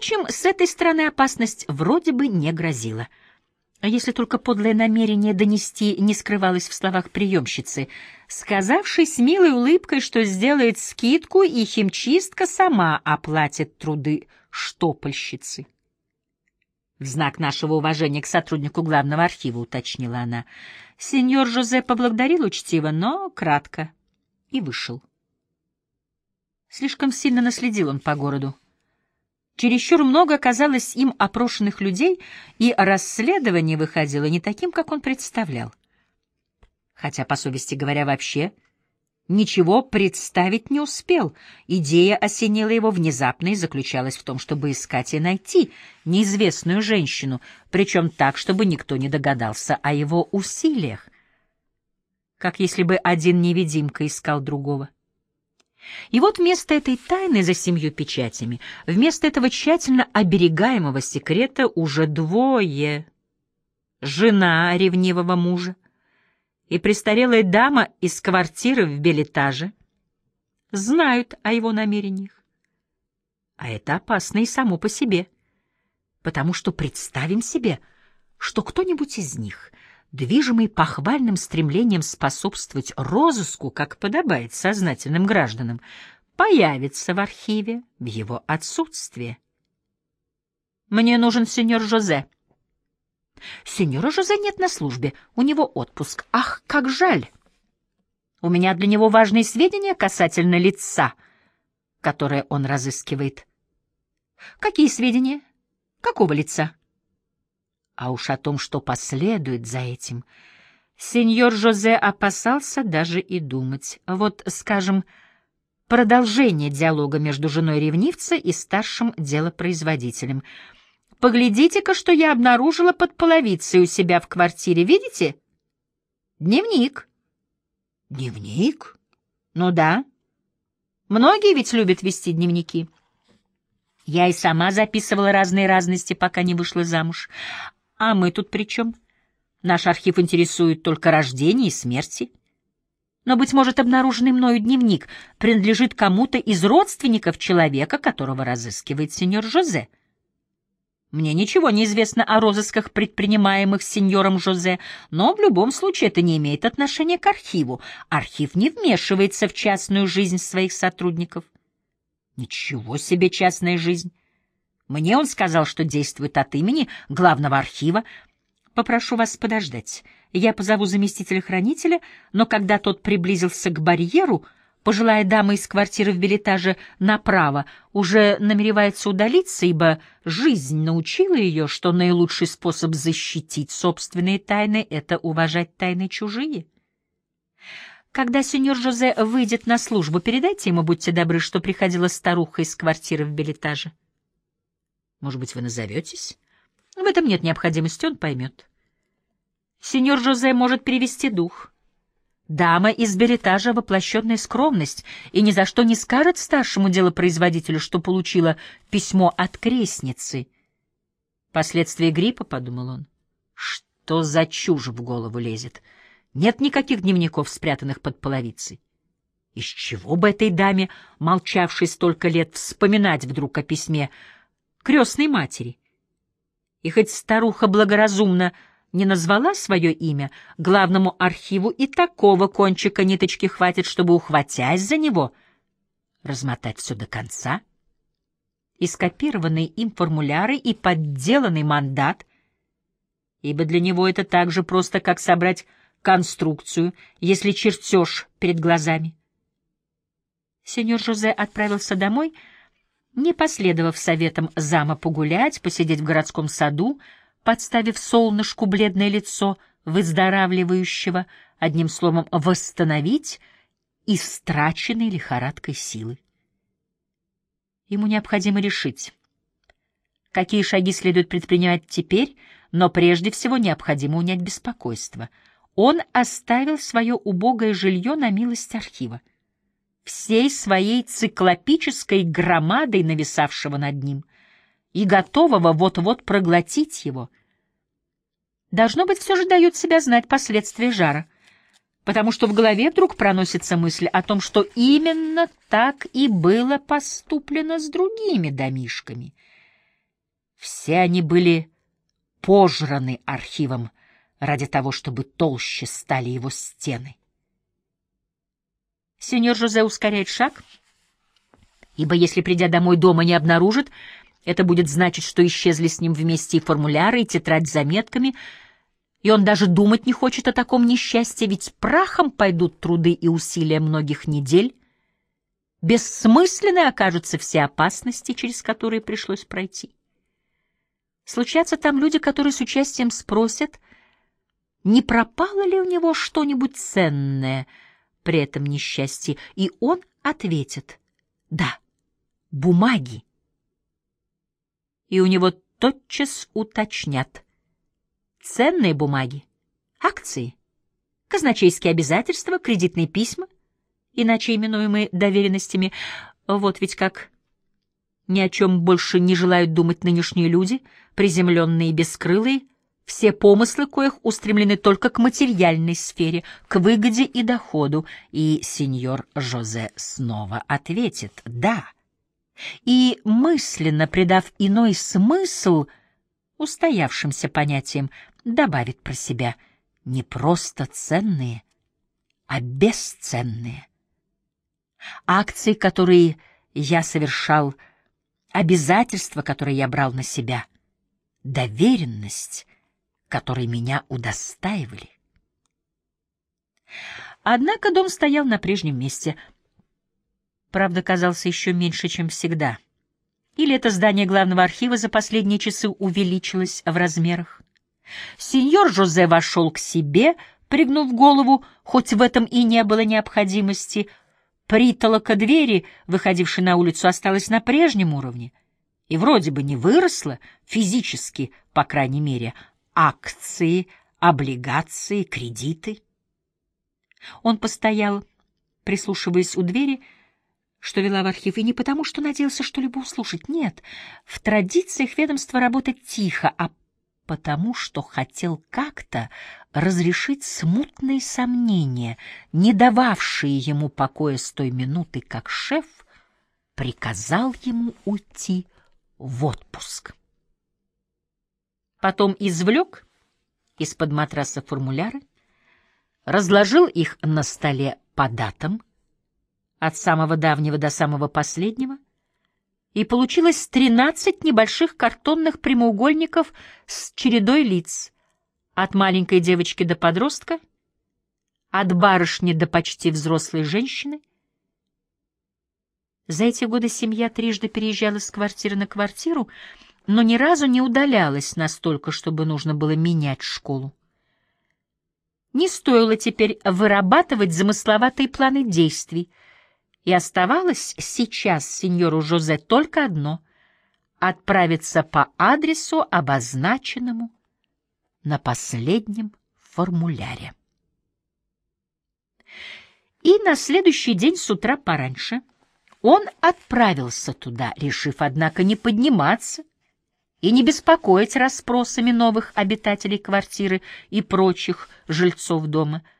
Впрочем, с этой стороны опасность вроде бы не грозила. А если только подлое намерение донести не скрывалось в словах приемщицы, сказавшей с милой улыбкой, что сделает скидку, и химчистка сама оплатит труды штопольщицы. В знак нашего уважения к сотруднику главного архива, уточнила она. Сеньор Жозе поблагодарил учтиво, но кратко, и вышел. Слишком сильно наследил он по городу. Чересчур много оказалось им опрошенных людей, и расследование выходило не таким, как он представлял. Хотя, по совести говоря, вообще ничего представить не успел. Идея осенила его внезапно и заключалась в том, чтобы искать и найти неизвестную женщину, причем так, чтобы никто не догадался о его усилиях. Как если бы один невидимка искал другого. И вот вместо этой тайны за семью печатями, вместо этого тщательно оберегаемого секрета уже двое. Жена ревнивого мужа, и престарелая дама из квартиры в Белетаже знают о его намерениях. А это опасно и само по себе, потому что представим себе, что кто-нибудь из них, движимый похвальным стремлением способствовать розыску, как подобает сознательным гражданам, появится в архиве в его отсутствие. «Мне нужен сеньор Жозе», Сеньора Жозе нет на службе, у него отпуск. Ах, как жаль! У меня для него важные сведения касательно лица, которое он разыскивает. Какие сведения? Какого лица? А уж о том, что последует за этим, сеньор Жозе опасался даже и думать. Вот, скажем, продолжение диалога между женой ревнивца и старшим делопроизводителем — Поглядите-ка, что я обнаружила под половицей у себя в квартире. Видите? Дневник. Дневник? Ну да. Многие ведь любят вести дневники. Я и сама записывала разные разности, пока не вышла замуж. А мы тут при чем? Наш архив интересует только рождение и смерти. Но, быть может, обнаруженный мною дневник принадлежит кому-то из родственников человека, которого разыскивает сеньор Жозе. Мне ничего не известно о розысках, предпринимаемых сеньором Жозе, но в любом случае это не имеет отношения к архиву. Архив не вмешивается в частную жизнь своих сотрудников. Ничего себе частная жизнь. Мне он сказал, что действует от имени главного архива. Попрошу вас подождать. Я позову заместителя хранителя, но когда тот приблизился к барьеру, Пожилая дама из квартиры в билетаже направо уже намеревается удалиться, ибо жизнь научила ее, что наилучший способ защитить собственные тайны — это уважать тайны чужие. Когда сеньор Жозе выйдет на службу, передайте ему, будьте добры, что приходила старуха из квартиры в билетаже. Может быть, вы назоветесь? В этом нет необходимости, он поймет. Сеньор Жозе может перевести дух — Дама из билетажа — воплощенная скромность, и ни за что не скажет старшему делопроизводителю, что получила письмо от крестницы. Последствия гриппа, — подумал он, — что за чушь в голову лезет? Нет никаких дневников, спрятанных под половицей. Из чего бы этой даме, молчавшей столько лет, вспоминать вдруг о письме крестной матери? И хоть старуха благоразумно не назвала свое имя, главному архиву и такого кончика ниточки хватит, чтобы, ухватясь за него, размотать все до конца. И скопированные им формуляры, и подделанный мандат, ибо для него это так же просто, как собрать конструкцию, если чертеж перед глазами. Сеньор Жозе отправился домой, не последовав советам зама погулять, посидеть в городском саду, подставив солнышку бледное лицо выздоравливающего, одним словом, восстановить истраченные лихорадкой силы. Ему необходимо решить, какие шаги следует предпринимать теперь, но прежде всего необходимо унять беспокойство. Он оставил свое убогое жилье на милость архива, всей своей циклопической громадой, нависавшего над ним — и готового вот-вот проглотить его. Должно быть, все же дают себя знать последствия жара, потому что в голове вдруг проносится мысль о том, что именно так и было поступлено с другими домишками — Все они были пожраны архивом ради того, чтобы толще стали его стены. Сеньор Жозе ускоряет шаг, ибо если, придя домой, дома не обнаружит, это будет значить, что исчезли с ним вместе и формуляры, и тетрадь с заметками, и он даже думать не хочет о таком несчастье, ведь прахом пойдут труды и усилия многих недель, бессмысленны окажутся все опасности, через которые пришлось пройти. Случатся там люди, которые с участием спросят, не пропало ли у него что-нибудь ценное при этом несчастье, и он ответит «Да, бумаги» и у него тотчас уточнят. Ценные бумаги, акции, казначейские обязательства, кредитные письма, иначе именуемые доверенностями. Вот ведь как ни о чем больше не желают думать нынешние люди, приземленные и бескрылые, все помыслы коих устремлены только к материальной сфере, к выгоде и доходу, и сеньор Жозе снова ответит «да» и, мысленно придав иной смысл устоявшимся понятиям, добавит про себя не просто ценные, а бесценные. Акции, которые я совершал, обязательства, которые я брал на себя, доверенность, которой меня удостаивали. Однако дом стоял на прежнем месте — правда, казался еще меньше, чем всегда. Или это здание главного архива за последние часы увеличилось в размерах. Сеньор Жозе вошел к себе, пригнув голову, хоть в этом и не было необходимости. Притолока двери, выходившей на улицу, осталась на прежнем уровне. И вроде бы не выросла, физически, по крайней мере, акции, облигации, кредиты. Он постоял, прислушиваясь у двери, что вела в архив, и не потому, что надеялся что-либо услышать. Нет, в традициях ведомства работать тихо, а потому, что хотел как-то разрешить смутные сомнения, не дававшие ему покоя с той минуты, как шеф приказал ему уйти в отпуск. Потом извлек из-под матраса формуляры, разложил их на столе по датам — от самого давнего до самого последнего, и получилось тринадцать небольших картонных прямоугольников с чередой лиц, от маленькой девочки до подростка, от барышни до почти взрослой женщины. За эти годы семья трижды переезжала с квартиры на квартиру, но ни разу не удалялась настолько, чтобы нужно было менять школу. Не стоило теперь вырабатывать замысловатые планы действий — и оставалось сейчас сеньору Жозе только одно — отправиться по адресу, обозначенному на последнем формуляре. И на следующий день с утра пораньше он отправился туда, решив, однако, не подниматься и не беспокоить расспросами новых обитателей квартиры и прочих жильцов дома —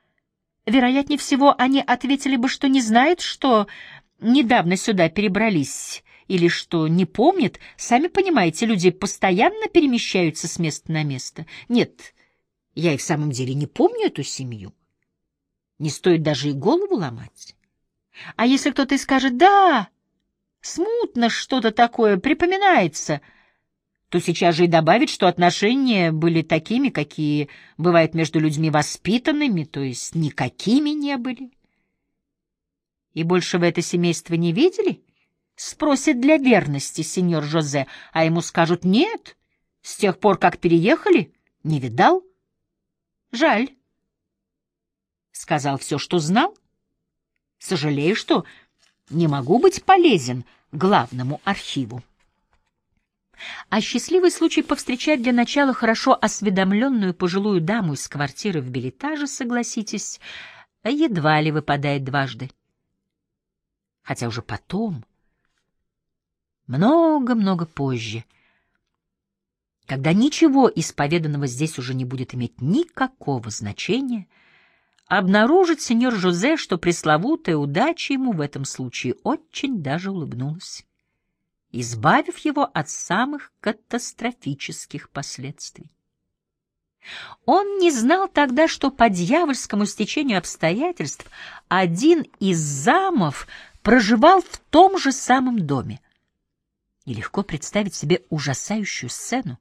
Вероятнее всего, они ответили бы, что не знают, что недавно сюда перебрались, или что не помнят. Сами понимаете, люди постоянно перемещаются с места на место. Нет, я и в самом деле не помню эту семью. Не стоит даже и голову ломать. А если кто-то и скажет «да», смутно что-то такое припоминается — то сейчас же и добавить, что отношения были такими, какие бывают между людьми воспитанными, то есть никакими не были. И больше в это семейство не видели? Спросит для верности сеньор Жозе, а ему скажут «нет». С тех пор, как переехали, не видал. Жаль. Сказал все, что знал. Сожалею, что не могу быть полезен главному архиву. А счастливый случай повстречать для начала хорошо осведомленную пожилую даму из квартиры в билетаже, согласитесь, едва ли выпадает дважды. Хотя уже потом, много-много позже, когда ничего из поведанного здесь уже не будет иметь никакого значения, обнаружит сеньор Жозе, что пресловутая удача ему в этом случае очень даже улыбнулась избавив его от самых катастрофических последствий. Он не знал тогда, что по дьявольскому стечению обстоятельств один из замов проживал в том же самом доме. И легко представить себе ужасающую сцену.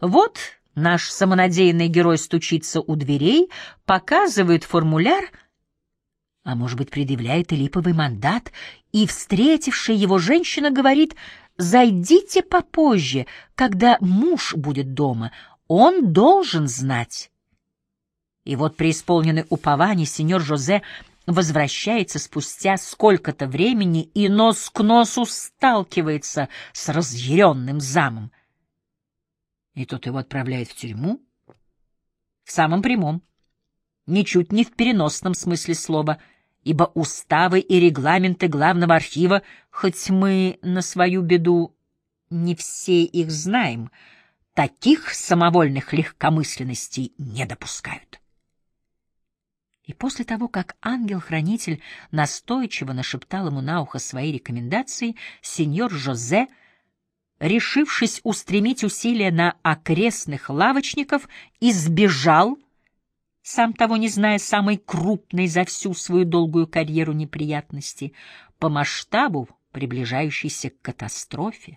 Вот наш самонадеянный герой стучится у дверей, показывает формуляр, а может быть, предъявляет и липовый мандат, и встретившая его женщина говорит «Зайдите попозже, когда муж будет дома, он должен знать». И вот преисполненный упования сеньор Жозе возвращается спустя сколько-то времени и нос к носу сталкивается с разъяренным замом. И тот его отправляет в тюрьму? В самом прямом, ничуть не в переносном смысле слова, ибо уставы и регламенты главного архива, хоть мы на свою беду не все их знаем, таких самовольных легкомысленностей не допускают. И после того, как ангел-хранитель настойчиво нашептал ему на ухо свои рекомендации, сеньор Жозе — решившись устремить усилия на окрестных лавочников, избежал, сам того не зная, самой крупной за всю свою долгую карьеру неприятности, по масштабу приближающейся к катастрофе.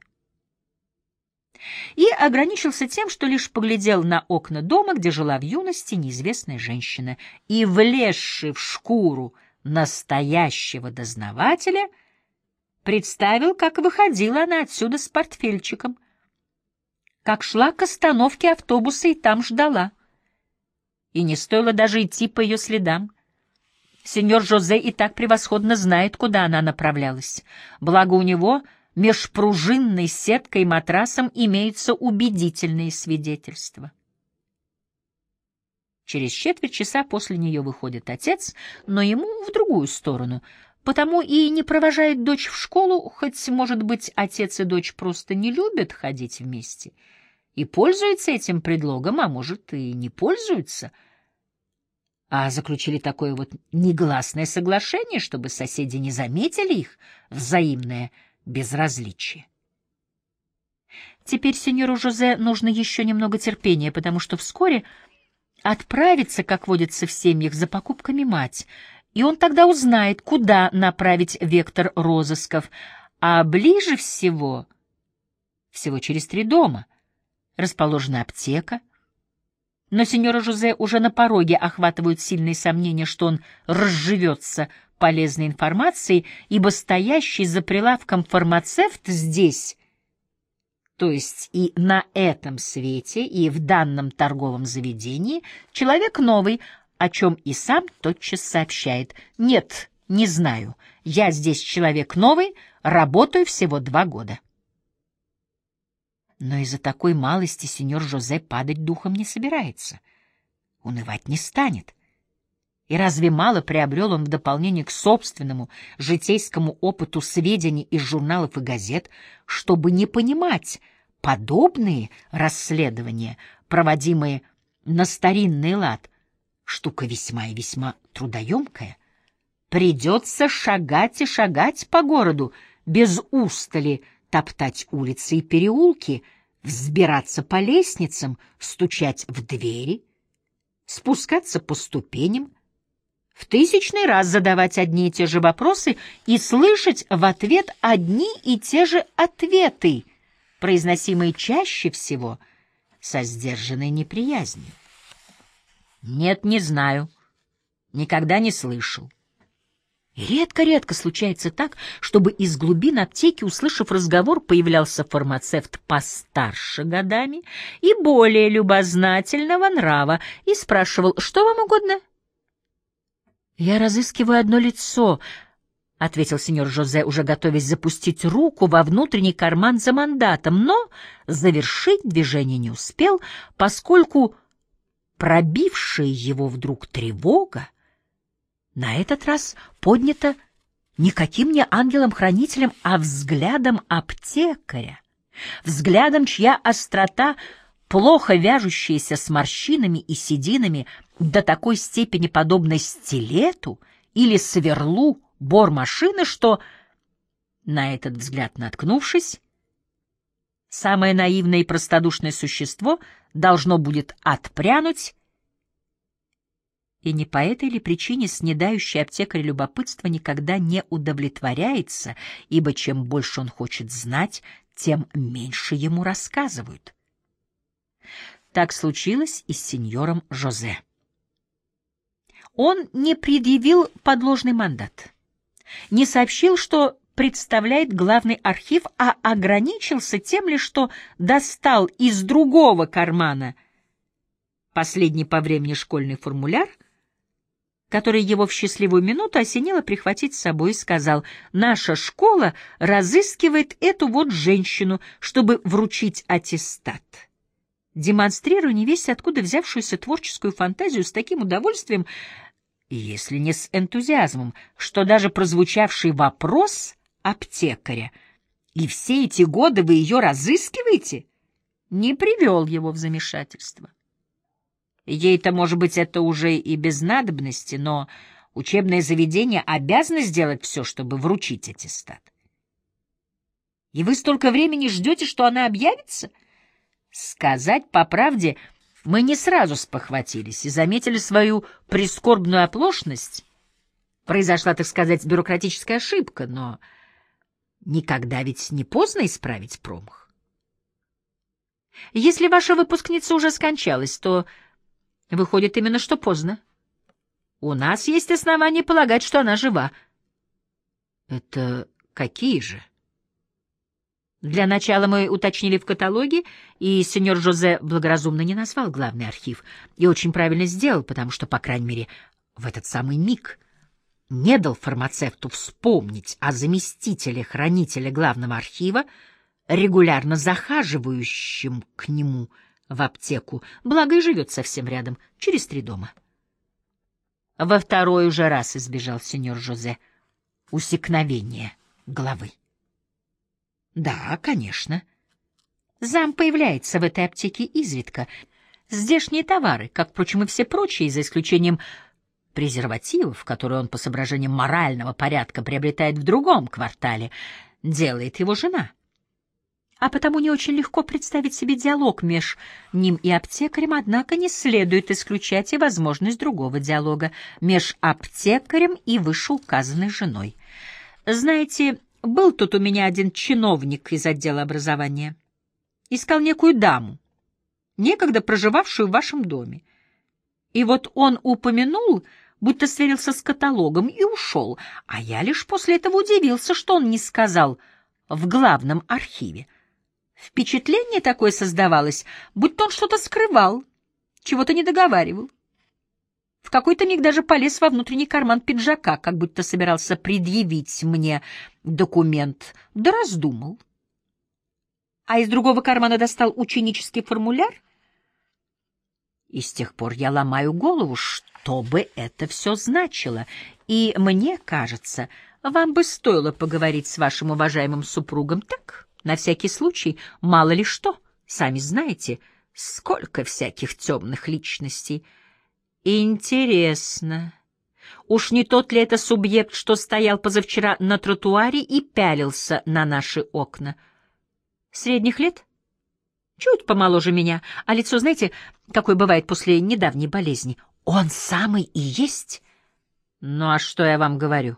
И ограничился тем, что лишь поглядел на окна дома, где жила в юности неизвестная женщина, и, влезший в шкуру настоящего дознавателя, — представил, как выходила она отсюда с портфельчиком, как шла к остановке автобуса и там ждала. И не стоило даже идти по ее следам. Сеньор Жозе и так превосходно знает, куда она направлялась. Благо у него меж пружинной сеткой и матрасом имеются убедительные свидетельства. Через четверть часа после нее выходит отец, но ему в другую сторону — потому и не провожает дочь в школу, хоть, может быть, отец и дочь просто не любят ходить вместе, и пользуются этим предлогом, а может, и не пользуются, а заключили такое вот негласное соглашение, чтобы соседи не заметили их взаимное безразличие. Теперь сеньору Жозе нужно еще немного терпения, потому что вскоре отправится, как водится в семьях, за покупками мать — и он тогда узнает, куда направить вектор розысков, а ближе всего, всего через три дома, расположена аптека. Но сеньора Жузе уже на пороге охватывают сильные сомнения, что он разживется полезной информацией, ибо стоящий за прилавком фармацевт здесь, то есть и на этом свете, и в данном торговом заведении, человек новый, о чем и сам тотчас сообщает. «Нет, не знаю. Я здесь человек новый, работаю всего два года». Но из-за такой малости сеньор Жозе падать духом не собирается. Унывать не станет. И разве мало приобрел он в дополнение к собственному житейскому опыту сведений из журналов и газет, чтобы не понимать подобные расследования, проводимые на старинный лад — штука весьма и весьма трудоемкая. Придется шагать и шагать по городу, без устали топтать улицы и переулки, взбираться по лестницам, стучать в двери, спускаться по ступеням, в тысячный раз задавать одни и те же вопросы и слышать в ответ одни и те же ответы, произносимые чаще всего со сдержанной неприязнью. Нет, не знаю. Никогда не слышал. Редко-редко случается так, чтобы из глубин аптеки, услышав разговор, появлялся фармацевт постарше годами и более любознательного нрава и спрашивал, что вам угодно? «Я разыскиваю одно лицо», — ответил сеньор Жозе, уже готовясь запустить руку во внутренний карман за мандатом, но завершить движение не успел, поскольку пробившая его вдруг тревога, на этот раз поднята никаким не ангелом-хранителем, а взглядом аптекаря, взглядом, чья острота, плохо вяжущаяся с морщинами и сединами, до такой степени подобна стилету или сверлу бор машины, что На этот взгляд наткнувшись, самое наивное и простодушное существо должно будет отпрянуть, и не по этой ли причине снедающий аптекарь любопытства никогда не удовлетворяется, ибо чем больше он хочет знать, тем меньше ему рассказывают. Так случилось и с сеньором Жозе. Он не предъявил подложный мандат, не сообщил, что представляет главный архив, а ограничился тем лишь, что достал из другого кармана последний по времени школьный формуляр, который его в счастливую минуту осенило прихватить с собой, и сказал, «Наша школа разыскивает эту вот женщину, чтобы вручить аттестат» демонстрируя невесть откуда взявшуюся творческую фантазию с таким удовольствием, если не с энтузиазмом, что даже прозвучавший вопрос аптекаря «И все эти годы вы ее разыскиваете?» не привел его в замешательство. Ей-то, может быть, это уже и без надобности, но учебное заведение обязано сделать все, чтобы вручить аттестат. И вы столько времени ждете, что она объявится? Сказать по правде, мы не сразу спохватились и заметили свою прискорбную оплошность. Произошла, так сказать, бюрократическая ошибка, но никогда ведь не поздно исправить промах. Если ваша выпускница уже скончалась, то выходит именно что поздно. У нас есть основания полагать, что она жива. Это какие же? Для начала мы уточнили в каталоге, и сеньор Жозе благоразумно не назвал главный архив. И очень правильно сделал, потому что, по крайней мере, в этот самый миг не дал фармацевту вспомнить о заместителе хранителя главного архива, регулярно захаживающем к нему в аптеку, благо и живет совсем рядом, через три дома. Во второй уже раз избежал сеньор Жозе усекновения главы. Да, конечно. Зам появляется в этой аптеке изредка. Здешние товары, как, впрочем, и все прочие, за исключением презервативов, которые он по соображениям морального порядка приобретает в другом квартале, делает его жена. А потому не очень легко представить себе диалог меж ним и аптекарем, однако не следует исключать и возможность другого диалога меж аптекарем и вышеуказанной женой. Знаете, был тут у меня один чиновник из отдела образования. Искал некую даму, некогда проживавшую в вашем доме. И вот он упомянул, будто сверился с каталогом и ушел, а я лишь после этого удивился, что он не сказал в главном архиве. Впечатление такое создавалось, будто он что-то скрывал, чего-то не договаривал. В какой-то миг даже полез во внутренний карман пиджака, как будто собирался предъявить мне документ, да раздумал. А из другого кармана достал ученический формуляр. И с тех пор я ломаю голову, что бы это все значило. И мне кажется, вам бы стоило поговорить с вашим уважаемым супругом так, на всякий случай, мало ли что. Сами знаете, сколько всяких темных личностей — Интересно. Уж не тот ли это субъект, что стоял позавчера на тротуаре и пялился на наши окна? Средних лет? Чуть помоложе меня, а лицо, знаете, какое бывает после недавней болезни. Он самый и есть. Ну а что я вам говорю?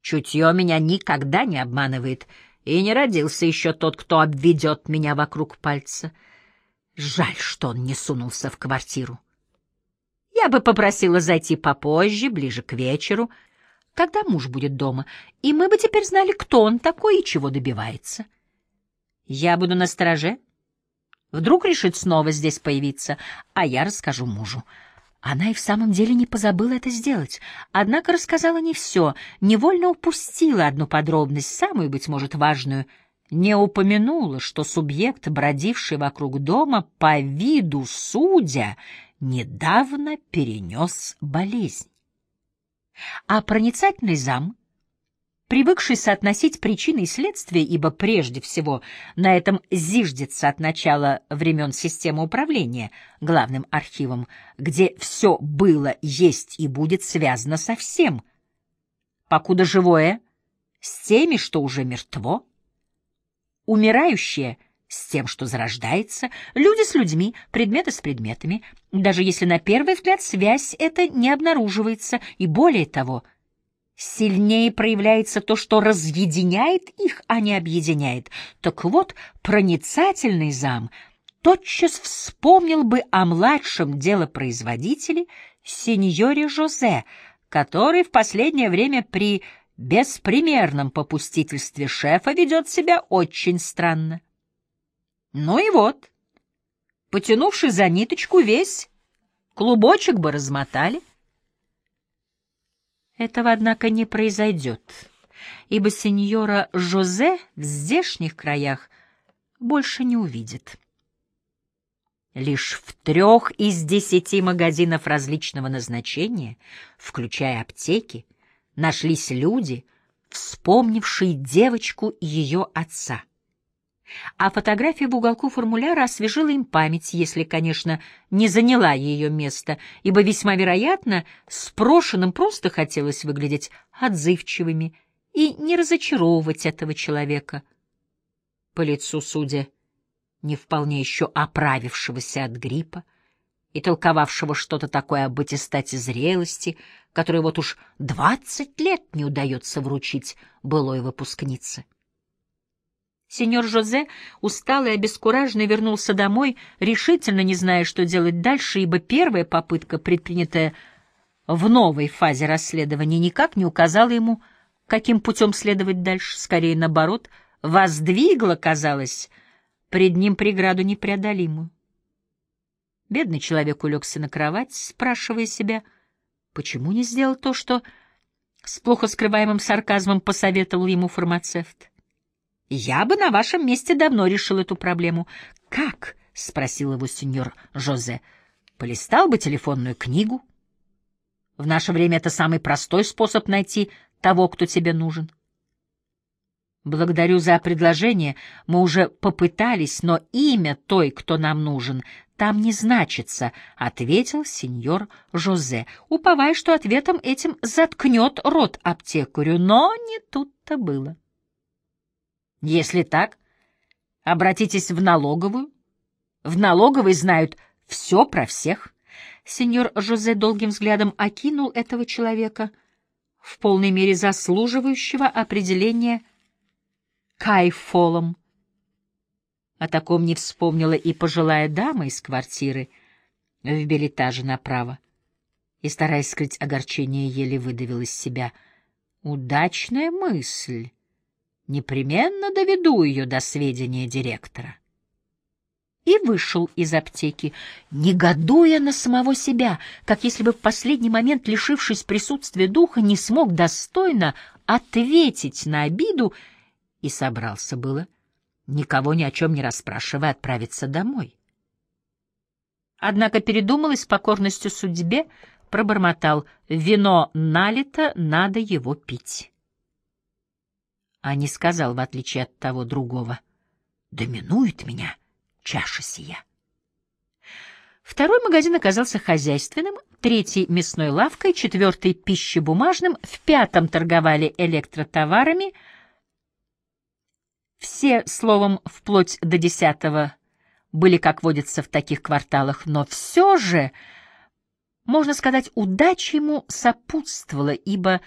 Чутье меня никогда не обманывает, и не родился еще тот, кто обведет меня вокруг пальца. Жаль, что он не сунулся в квартиру. Я бы попросила зайти попозже, ближе к вечеру, когда муж будет дома, и мы бы теперь знали, кто он такой и чего добивается. Я буду на стороже. Вдруг решит снова здесь появиться, а я расскажу мужу. Она и в самом деле не позабыла это сделать, однако рассказала не все, невольно упустила одну подробность, самую, быть может, важную — не упомянула, что субъект, бродивший вокруг дома, по виду судя, недавно перенес болезнь. А проницательный зам, привыкший соотносить причины и следствия, ибо прежде всего на этом зиждется от начала времен система управления главным архивом, где все было, есть и будет связано со всем. Покуда живое, с теми, что уже мертво, умирающее с тем, что зарождается, люди с людьми, предметы с предметами, даже если на первый взгляд связь эта не обнаруживается, и более того, сильнее проявляется то, что разъединяет их, а не объединяет. Так вот, проницательный зам тотчас вспомнил бы о младшем делопроизводителе, сеньоре Жозе, который в последнее время при беспримерном попустительстве шефа ведет себя очень странно. Ну и вот, потянувший за ниточку весь, клубочек бы размотали. Этого, однако, не произойдет, ибо сеньора Жозе в здешних краях больше не увидит. Лишь в трех из десяти магазинов различного назначения, включая аптеки, нашлись люди, вспомнившие девочку и ее отца — а фотография в уголку формуляра освежила им память, если, конечно, не заняла ее место, ибо весьма вероятно, спрошенным просто хотелось выглядеть отзывчивыми и не разочаровывать этого человека. По лицу, судя, не вполне еще оправившегося от гриппа и толковавшего что-то такое об аттестате зрелости, которое вот уж двадцать лет не удается вручить былой выпускнице. Сеньор Жозе, усталый и обескураженный, вернулся домой, решительно не зная, что делать дальше, ибо первая попытка, предпринятая в новой фазе расследования, никак не указала ему, каким путем следовать дальше. Скорее, наоборот, воздвигла, казалось, пред ним преграду непреодолимую. Бедный человек улегся на кровать, спрашивая себя, почему не сделал то, что с плохо скрываемым сарказмом посоветовал ему фармацевт. Я бы на вашем месте давно решил эту проблему. Как? — спросил его сеньор Жозе. Полистал бы телефонную книгу. В наше время это самый простой способ найти того, кто тебе нужен. Благодарю за предложение. Мы уже попытались, но имя той, кто нам нужен, там не значится, — ответил сеньор Жозе, уповая, что ответом этим заткнет рот аптекарю, но не тут-то было. Если так, обратитесь в налоговую. В налоговой знают все про всех. Сеньор Жозе долгим взглядом окинул этого человека, в полной мере заслуживающего определения кайфолом. О таком не вспомнила и пожилая дама из квартиры в билетаже направо. И, стараясь скрыть огорчение, еле выдавил из себя. Удачная мысль. Непременно доведу ее до сведения директора. И вышел из аптеки, негодуя на самого себя, как если бы в последний момент, лишившись присутствия духа, не смог достойно ответить на обиду и собрался было, никого ни о чем не расспрашивая, отправиться домой. Однако передумал и с покорностью судьбе пробормотал «Вино налито, надо его пить» а не сказал, в отличие от того другого, «Доминует меня чаша сия». Второй магазин оказался хозяйственным, третий — мясной лавкой, четвертый — пищебумажным, в пятом торговали электротоварами. Все, словом, вплоть до десятого были, как водится в таких кварталах, но все же, можно сказать, удача ему сопутствовала, ибо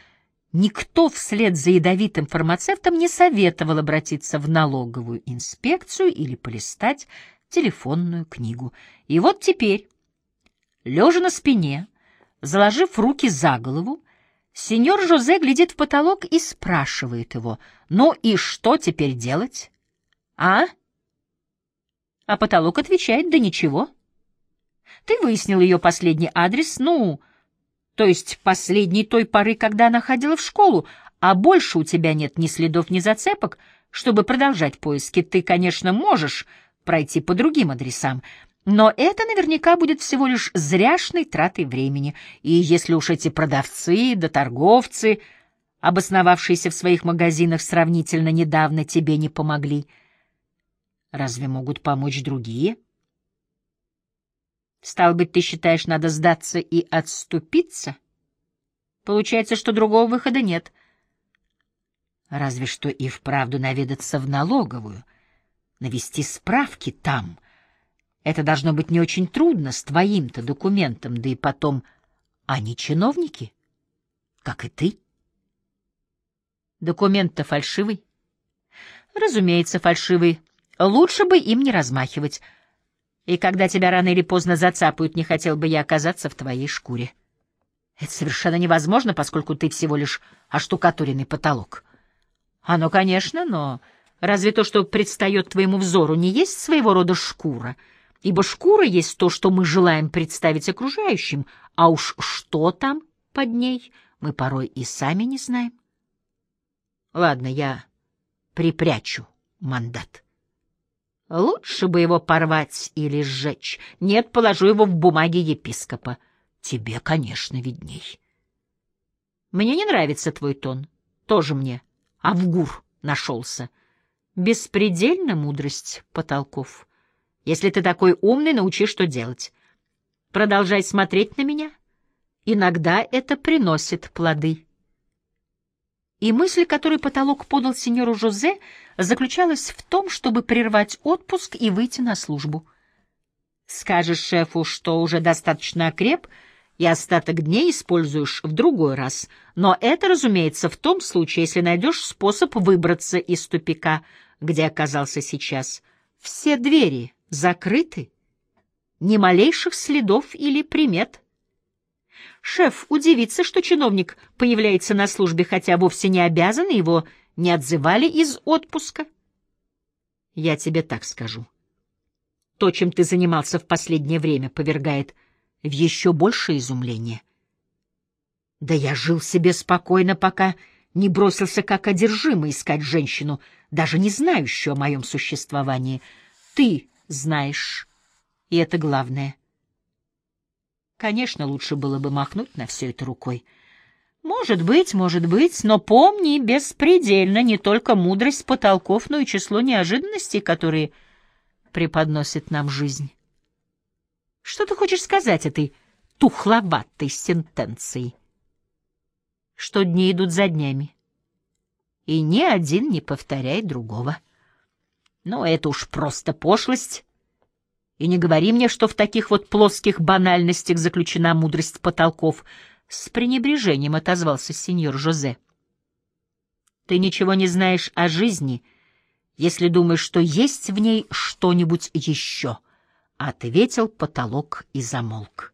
Никто вслед за ядовитым фармацевтом не советовал обратиться в налоговую инспекцию или полистать телефонную книгу. И вот теперь, лежа на спине, заложив руки за голову, сеньор Жозе глядит в потолок и спрашивает его, «Ну и что теперь делать?» «А?» А потолок отвечает, «Да ничего». «Ты выяснил ее последний адрес, ну...» то есть последней той поры, когда она ходила в школу, а больше у тебя нет ни следов, ни зацепок, чтобы продолжать поиски. Ты, конечно, можешь пройти по другим адресам, но это наверняка будет всего лишь зряшной тратой времени. И если уж эти продавцы да торговцы, обосновавшиеся в своих магазинах сравнительно недавно, тебе не помогли, разве могут помочь другие? — Стал быть, ты считаешь, надо сдаться и отступиться? Получается, что другого выхода нет. Разве что и вправду наведаться в налоговую, навести справки там. Это должно быть не очень трудно с твоим-то документом, да и потом... Они чиновники, как и ты. Документ-то фальшивый. Разумеется, фальшивый. Лучше бы им не размахивать. И когда тебя рано или поздно зацапают, не хотел бы я оказаться в твоей шкуре. Это совершенно невозможно, поскольку ты всего лишь оштукатуренный потолок. Оно, конечно, но разве то, что предстает твоему взору, не есть своего рода шкура? Ибо шкура есть то, что мы желаем представить окружающим, а уж что там под ней, мы порой и сами не знаем. Ладно, я припрячу мандат. Лучше бы его порвать или сжечь. Нет, положу его в бумаги епископа. Тебе, конечно, видней. Мне не нравится твой тон. Тоже мне. Авгур нашелся. Беспредельна мудрость потолков. Если ты такой умный, научи, что делать. Продолжай смотреть на меня. Иногда это приносит плоды. И мысль, которую потолок подал сеньору Жозе, заключалась в том, чтобы прервать отпуск и выйти на службу. Скажешь шефу, что уже достаточно окреп, и остаток дней используешь в другой раз. Но это, разумеется, в том случае, если найдешь способ выбраться из тупика, где оказался сейчас. Все двери закрыты, ни малейших следов или примет. Шеф удивится, что чиновник появляется на службе, хотя вовсе не обязан, его не отзывали из отпуска. Я тебе так скажу. То, чем ты занимался в последнее время, повергает в еще большее изумление. Да я жил себе спокойно, пока не бросился как одержимый искать женщину, даже не знающую о моем существовании. Ты знаешь, и это главное. Конечно, лучше было бы махнуть на все это рукой. Может быть, может быть, но помни беспредельно не только мудрость потолков, но и число неожиданностей, которые преподносит нам жизнь. Что ты хочешь сказать этой тухловатой сентенцией? Что дни идут за днями, и ни один не повторяет другого. Но это уж просто пошлость и не говори мне, что в таких вот плоских банальностях заключена мудрость потолков. С пренебрежением отозвался сеньор Жозе. Ты ничего не знаешь о жизни, если думаешь, что есть в ней что-нибудь еще, — ответил потолок и замолк.